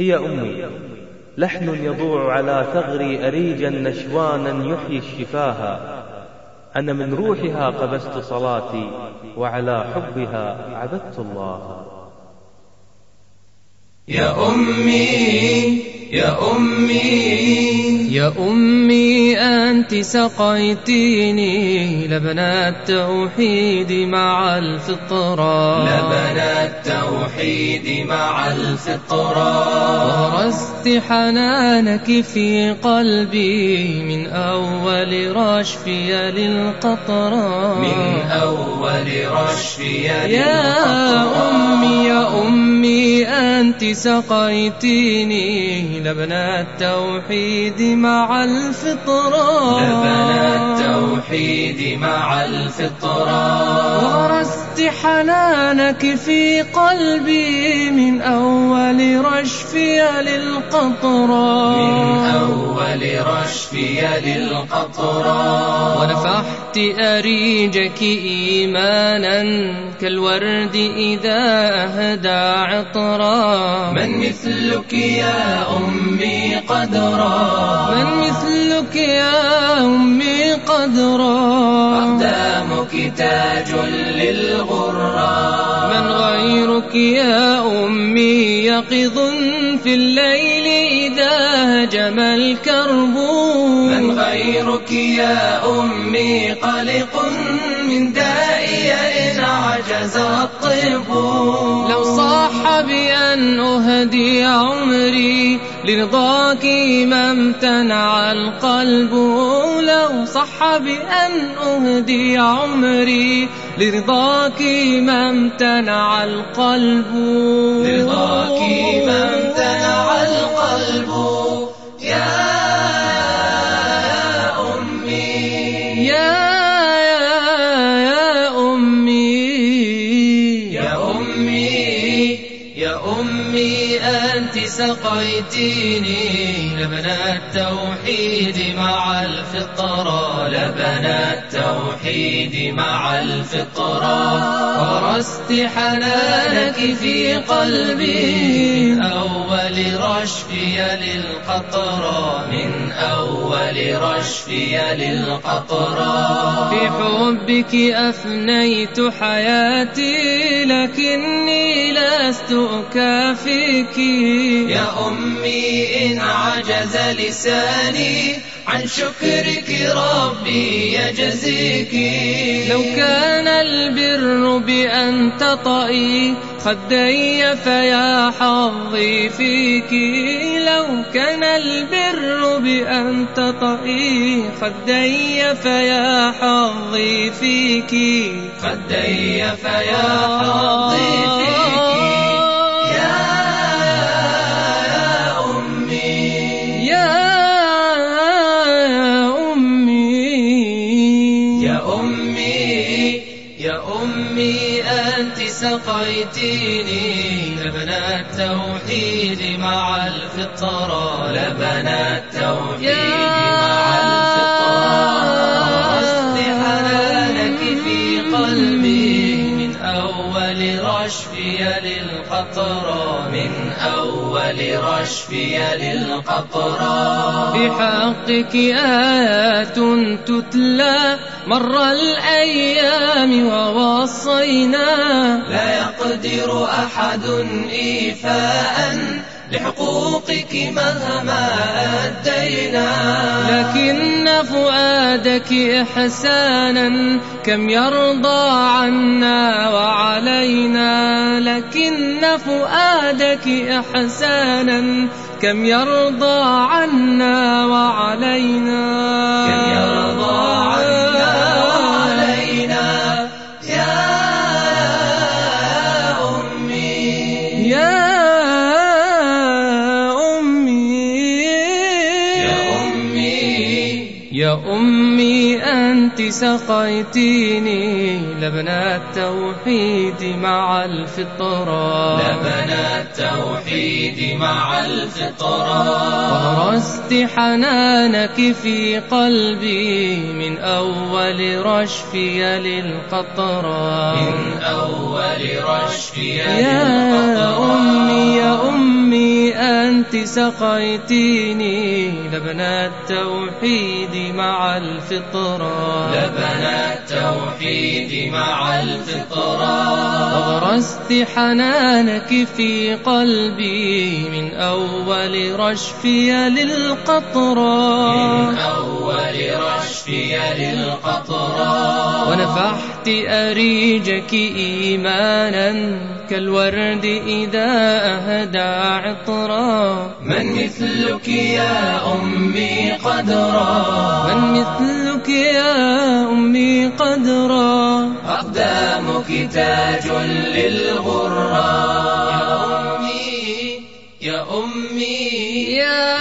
هي أمي. لحن يضوع على ثغري أريجا نشوانا يحيي الشفاها. أنا من روحها قبست صلاتي وعلى حبها عبدت الله. يا أمي يا أمي. يا أمي أنت سقيتيني لبن التوحيد مع الفطرة. لبن التوحيد مع الفطرة. ورست حنانك في قلبي من أول رشفي للقطرة. من أول رشفي يا أمي يا أمي أنت سقيتيني لبن التوحيد مع الفطرة. لبن التوحيد مع الفطرة. ورست حنانك في قلبي من أول رشفي للقطرة. من أول رشفي للقطرة. ونفحت أريجك إيمانا كالورد إذا أهدى عطرا. من مثلك يا أمي قدرا. من مثلك يا أمي قدرا. أقدامك تاج للغرى من غيرك يا أمي يقظ في الليل إذا هجم الكرب. من غيرك يا أمي قلق من دائي عجز الطب لو صح بأن أهدي عمري لرضاك ما امتنع القلب. لو صح بأن أهدي عمري لرضاك ما امتنع القلب. لرضاك ما امتنع القلب. سقيتيني لبن التوحيد مع الفطرة لبن التوحيد مع الفطرة. ورست حنانك في قلبي من أول رشفي للقطرة. من أول رشفي للقطرة. في حبك أفنيت حياتي لكني لست أكافيك يا أمي إن عجز لساني عن شكرك ربي يجزيك. لو كان البر بأن تطئي خدي فيا حظي فيك. لو كان البر بأن تطئي خدي فيا حظي فيك. خدي فيا حظي فيك. سقيتيني لبن التوحيد مع الفطرة لبن التوحيد مع رشفي للقطرة من أول رشفي للقطرة بحقك آيات تتلى مر الأيام ووصينا. لا يقدر أحد إيفاء لحقوقك مهما أدينا. لكن فؤادك إحسانا كم يرضى عنا وعلينا لكن فؤادك إحسانا كم يرضى عنا وعلينا كم يرضى عنا وعلينا يا أمي يا أمي يا أمي يا أمي أنت سقيتيني لبن التوحيد مع الفطرة. لبن التوحيد مع الفطرة. ورست حنانك في قلبي من أول رشفي للقطرة. من أول رشفي يا للقطرة. أمي يا أمي أنت سقيتيني لبن التوحيد مع الفطرة. لبن التوحيد مع الفطرة. أغرست حنانك في قلبي من أول رشفي للقطرة. من أول رشفي للقطرة. ونفحت أريجك إيمانا كالورد إذا أهدى عطرا. من مثلك يا أمي قدرا. من مثلك يا أمي قدرا. أقدامك تاج للغرى يا أمي يا أمي.